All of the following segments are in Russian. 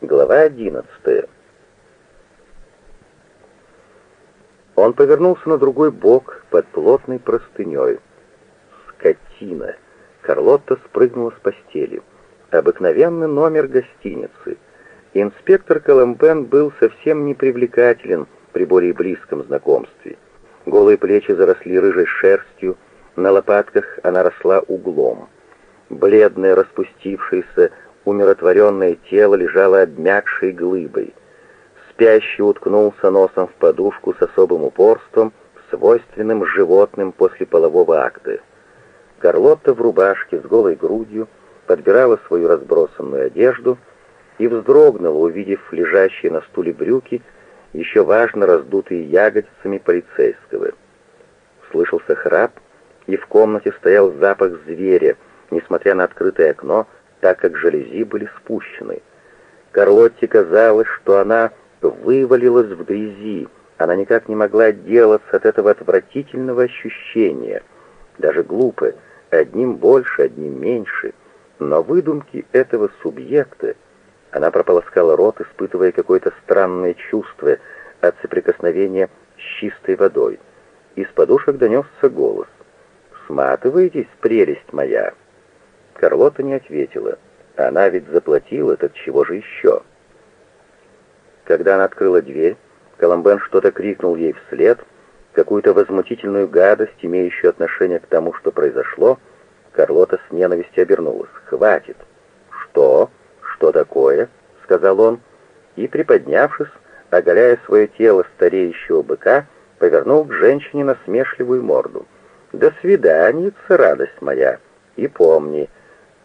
Глава одиннадцатая. Он повернулся на другой бок под плотной простыней. Скотина! Карлотта спрыгнула с постели. Обыкновенный номер гостиницы. Инспектор Коломбен был совсем непривлекателен при более близком знакомстве. Голые плечи заросли рыжей шерстью, на лопатках она росла углом. Бледное, распустившееся, умиротворенное тело лежало обмякшей глыбой. Спящий уткнулся носом в подушку с особым упорством, свойственным животным после полового акта. Карлотта в рубашке с голой грудью подбирала свою разбросанную одежду и вздрогнула, увидев лежащие на стуле брюки, еще важно раздутые ягодицами полицейского. Слышался храп, и в комнате стоял запах зверя, несмотря на открытое окно, так как жалюзи были спущены. Карлотте казалось, что она вывалилась в грязи, она никак не могла отделаться от этого отвратительного ощущения. Даже глупо, одним больше, одним меньше, но выдумки этого субъекта она прополоскала рот, испытывая какое-то странное чувство от соприкосновения с чистой водой. Из подушек донесся голос. «Сматываетесь, прелесть моя!» Карлота не ответила. Она ведь заплатила, так чего же еще? Когда она открыла дверь, Коломбен что-то крикнул ей вслед, какую-то возмутительную гадость, имеющую отношение к тому, что произошло, Карлота с ненавистью обернулась. «Хватит!» «Что? Что такое?» — сказал он, и, приподнявшись, оголяя свое тело стареющего быка, повернул к женщине насмешливую морду. «До свидания, радость моя! И помни,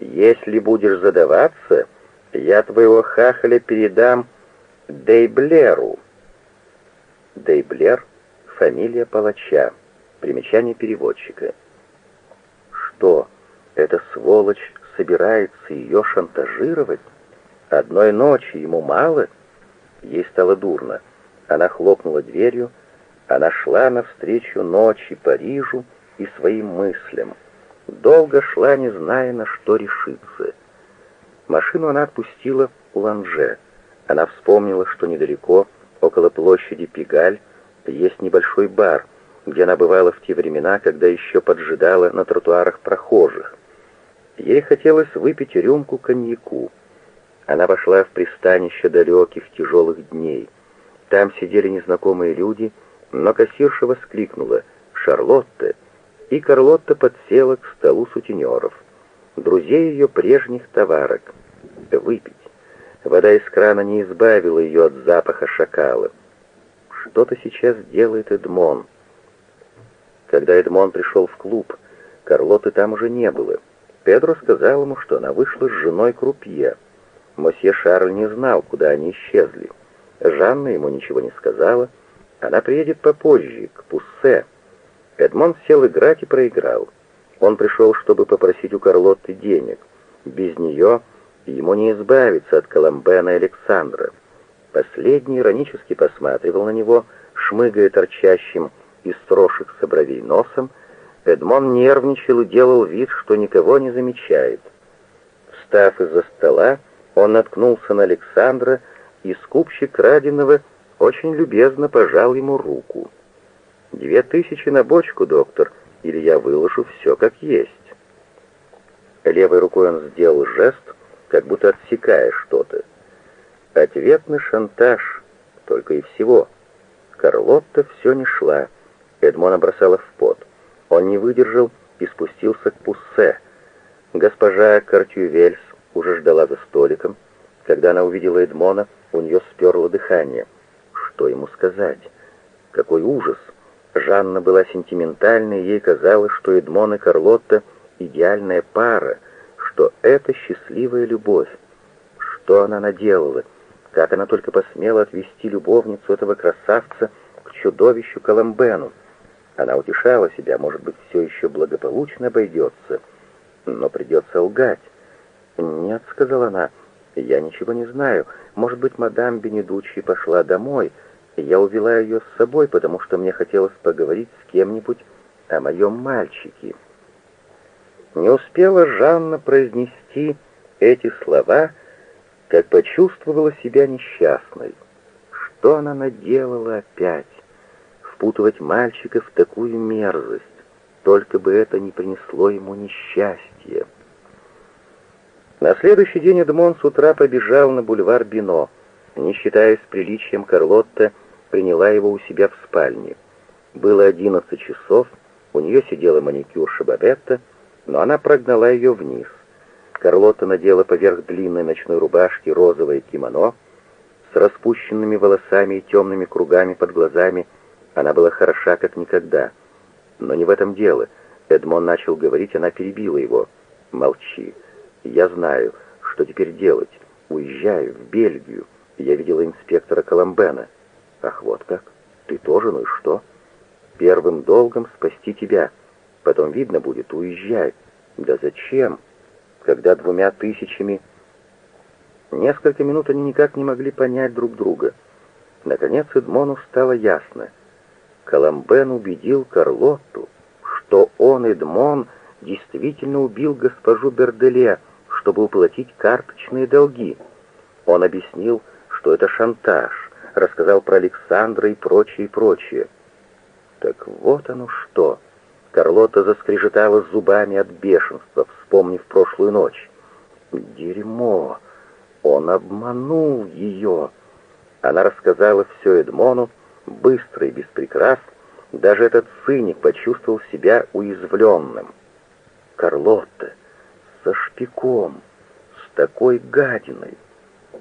если будешь задаваться, я твоего хахаля передам Дейблеру. Дейблер — фамилия палача. Примечание переводчика. Что, эта сволочь собирается ее шантажировать? Одной ночи ему мало? Ей стало дурно. Она хлопнула дверью, она шла навстречу ночи Парижу и своим мыслям. Долго шла, не зная, на что решиться. Машину она отпустила у Ланже. Она вспомнила, что недалеко, около площади Пигаль, есть небольшой бар, где она бывала в те времена, когда еще поджидала на тротуарах прохожих. Ей хотелось выпить рюмку коньяку. Она вошла в пристанище далеких тяжелых дней. Там сидели незнакомые люди, но кассирша воскликнула «Шарлотта!» И Карлотта подсела к столу сутенеров, друзей ее прежних товарок. Выпить. Вода из крана не избавила ее от запаха шакала. Что-то сейчас делает Эдмон. Когда Эдмон пришел в клуб, Карлоты там уже не было. Педро сказал ему, что она вышла с женой Крупье. Мосье Шарль не знал, куда они исчезли. Жанна ему ничего не сказала. Она приедет попозже, к Пуссе. Эдмон сел играть и проиграл. Он пришел, чтобы попросить у Карлотты денег. Без нее ему не избавиться от Коломбена Александра. Последний иронически посматривал на него, шмыгая торчащим из трошек с бровей носом. Эдмон нервничал и делал вид, что никого не замечает. Встав из-за стола, он наткнулся на Александра, и скупщик краденого очень любезно пожал ему руку. «Две тысячи на бочку, доктор, или я выложу все как есть». Левой рукой он сделал жест, как будто отсекая что-то. Ответный шантаж, только и всего. Карлотта все не шла. Эдмона бросала в пот. Он не выдержал и спустился к Пуссе. Госпожа Картювельс уже ждала за столиком. Когда она увидела Эдмона, у нее сперло дыхание. Что ему сказать? Какой ужас! Жанна была сентиментальной, ей казалось, что Эдмон и Карлотта — идеальная пара, что это счастливая любовь. Что она наделала? Как она только посмела отвести любовницу этого красавца к чудовищу Коломбену? Она утешала себя, может быть, все еще благополучно обойдется, но придется лгать. «Нет», — сказала она, — «я ничего не знаю. Может быть, мадам Бенедучи пошла домой, я увела ее с собой, потому что мне хотелось поговорить с кем-нибудь о моем мальчике. Не успела Жанна произнести эти слова, как почувствовала себя несчастной. Что она наделала опять? Впутывать мальчика в такую мерзость, только бы это не принесло ему несчастья. На следующий день Эдмон с утра побежал на бульвар Бино. Не считаясь приличием, Карлотта приняла его у себя в спальне. Было одиннадцать часов, у нее сидела маникюрша Бабетта, но она прогнала ее вниз. Карлотта надела поверх длинной ночной рубашки розовое кимоно с распущенными волосами и темными кругами под глазами. Она была хороша, как никогда. Но не в этом дело. Эдмон начал говорить, она перебила его. «Молчи. Я знаю, что теперь делать. Уезжаю в Бельгию. Я видела инспектора Коломбена. Ах, вот как. Ты тоже, ну и что? Первым долгом спасти тебя. Потом видно будет уезжать. Да зачем? Когда двумя тысячами... Несколько минут они никак не могли понять друг друга. Наконец Эдмону стало ясно. Коломбен убедил Карлотту, что он, Эдмон, действительно убил госпожу Берделе, чтобы уплатить карточные долги. Он объяснил, что это шантаж, рассказал про Александра и прочее, и прочее. Так вот оно что. Карлота заскрежетала зубами от бешенства, вспомнив прошлую ночь. Дерьмо! Он обманул ее. Она рассказала все Эдмону, быстро и без прикрас. Даже этот циник почувствовал себя уязвленным. Карлотта со шпиком, с такой гадиной.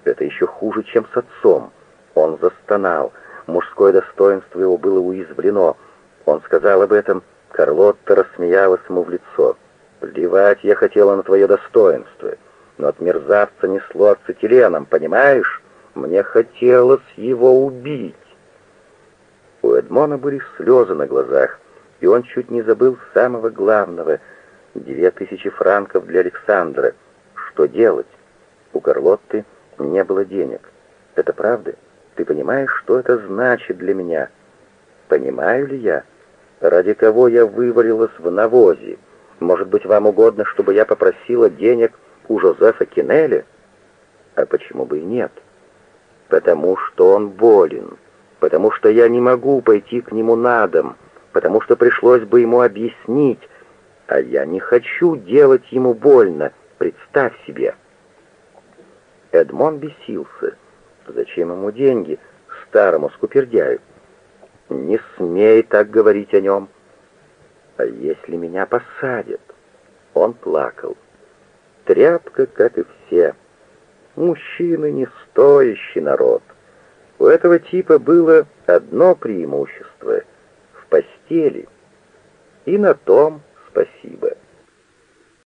Это еще хуже, чем с отцом. Он застонал. Мужское достоинство его было уязвлено. Он сказал об этом. Карлотта рассмеялась ему в лицо. «Плевать я хотела на твое достоинство, но от мерзавца несло ацетиленом, понимаешь? Мне хотелось его убить». У Эдмона были слезы на глазах, и он чуть не забыл самого главного — Две тысячи франков для Александра. Что делать? У Карлотты не было денег. Это правда? Ты понимаешь, что это значит для меня? Понимаю ли я? Ради кого я вывалилась в навозе? Может быть, вам угодно, чтобы я попросила денег у Жозефа Кинеля? А почему бы и нет? Потому что он болен. Потому что я не могу пойти к нему на дом. Потому что пришлось бы ему объяснить, а я не хочу делать ему больно, представь себе. Эдмон бесился. Зачем ему деньги, старому скупердяю? Не смей так говорить о нем. А если меня посадят? Он плакал. Тряпка, как и все. Мужчины не стоящий народ. У этого типа было одно преимущество — в постели. И на том спасибо.